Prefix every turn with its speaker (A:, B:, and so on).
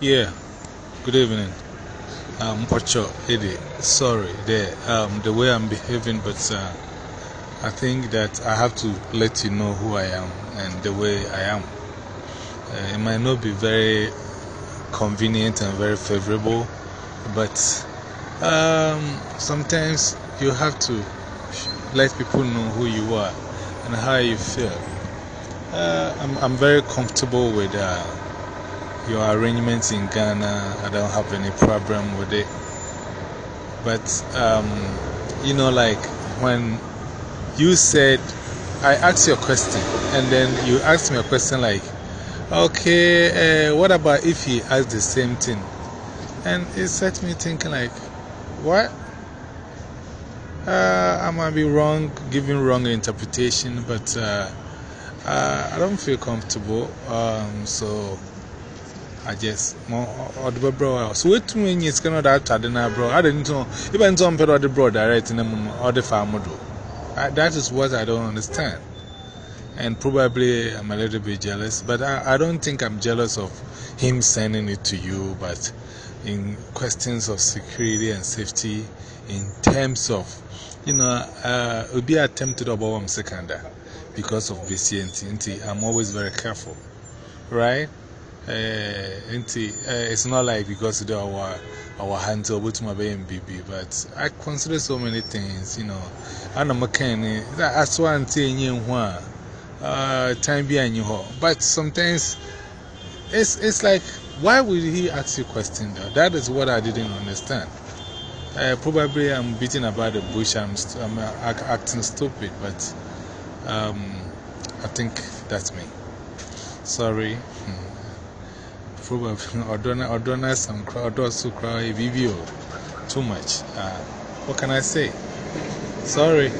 A: Yeah, good evening. Um, Pacho, Eddie, sorry the, um, the way I'm behaving, but uh, I think that I have to let you know who I am and the way I am. Uh, it might not be very convenient and very favorable, but um, sometimes you have to let people know who you are and how you feel. Uh, I'm, I'm very comfortable with. Uh, your arrangements in Ghana. I don't have any problem with it. But, um, you know, like when you said, I asked you a question, and then you asked me a question like, okay, uh, what about if he asked the same thing? And it set me thinking, like, what? Uh, I might be wrong, giving wrong interpretation, but uh, uh, I don't feel comfortable. Um, so I just or the bro. So wait to me, it's kind that Tadina bro. I didn't know even some people the bro direct in the or the farm. That is what I don't understand. And probably I'm a little bit jealous, but I, I don't think I'm jealous of him sending it to you. But in questions of security and safety, in terms of, you know, uh, it would be attempted about one second because of VCNT. I'm always very careful, right? Uh, it's not like because of our, our hands over to my baby, but I consider so many things, you know. I'm a mechanic, that's why I'm saying, you know, time behind you. But sometimes it's, it's like, why would he ask you a question though? That is what I didn't understand. Uh, probably I'm beating about the bush, I'm, I'm acting stupid, but um, I think that's me. Sorry. Hmm probably or donor some crowd also cry video too much. Uh, what can I say? Sorry.